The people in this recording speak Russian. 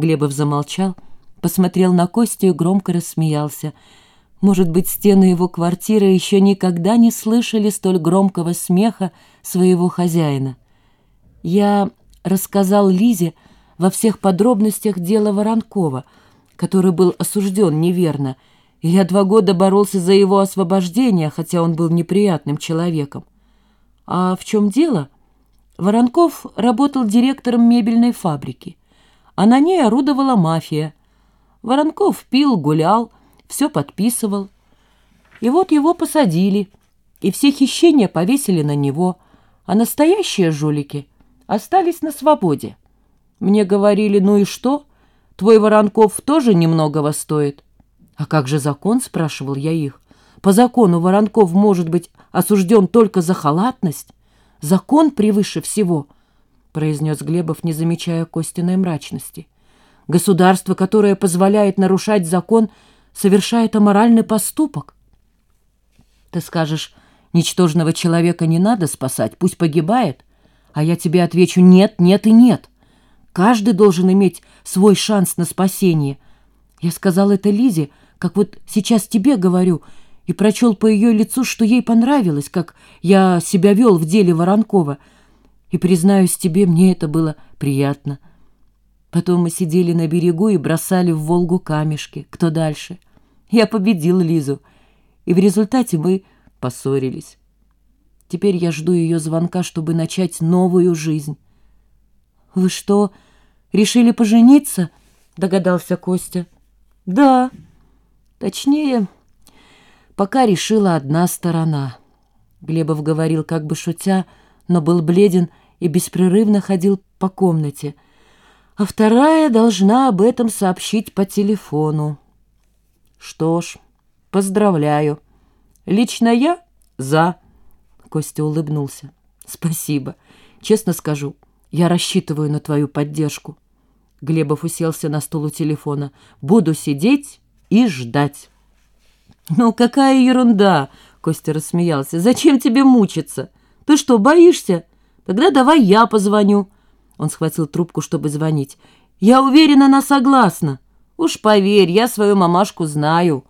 Глебов замолчал, посмотрел на Костю и громко рассмеялся. Может быть, стены его квартиры еще никогда не слышали столь громкого смеха своего хозяина. Я рассказал Лизе во всех подробностях дела Воронкова, который был осужден неверно, и я два года боролся за его освобождение, хотя он был неприятным человеком. А в чем дело? Воронков работал директором мебельной фабрики, а на ней орудовала мафия. Воронков пил, гулял, все подписывал. И вот его посадили, и все хищения повесили на него, а настоящие жулики остались на свободе. Мне говорили, ну и что? Твой Воронков тоже немногого стоит. А как же закон, спрашивал я их. По закону Воронков может быть осужден только за халатность. Закон превыше всего, произнес Глебов, не замечая Костиной мрачности. Государство, которое позволяет нарушать закон, совершает аморальный поступок. Ты скажешь, ничтожного человека не надо спасать, пусть погибает. А я тебе отвечу нет, нет и нет. Каждый должен иметь свой шанс на спасение. Я сказал это Лизе, как вот сейчас тебе говорю, и прочел по ее лицу, что ей понравилось, как я себя вел в деле Воронкова. И, признаюсь тебе, мне это было приятно. Потом мы сидели на берегу и бросали в Волгу камешки. Кто дальше? Я победил Лизу. И в результате мы поссорились. Теперь я жду ее звонка, чтобы начать новую жизнь. «Вы что, решили пожениться?» — догадался Костя. «Да. Точнее, пока решила одна сторона». Глебов говорил как бы шутя, но был бледен и беспрерывно ходил по комнате — а вторая должна об этом сообщить по телефону. Что ж, поздравляю. Лично я за. Костя улыбнулся. Спасибо. Честно скажу, я рассчитываю на твою поддержку. Глебов уселся на стул у телефона. Буду сидеть и ждать. «Ну, какая ерунда!» — Костя рассмеялся. «Зачем тебе мучиться? Ты что, боишься? Тогда давай я позвоню». Он схватил трубку, чтобы звонить. «Я уверена, она согласна. Уж поверь, я свою мамашку знаю.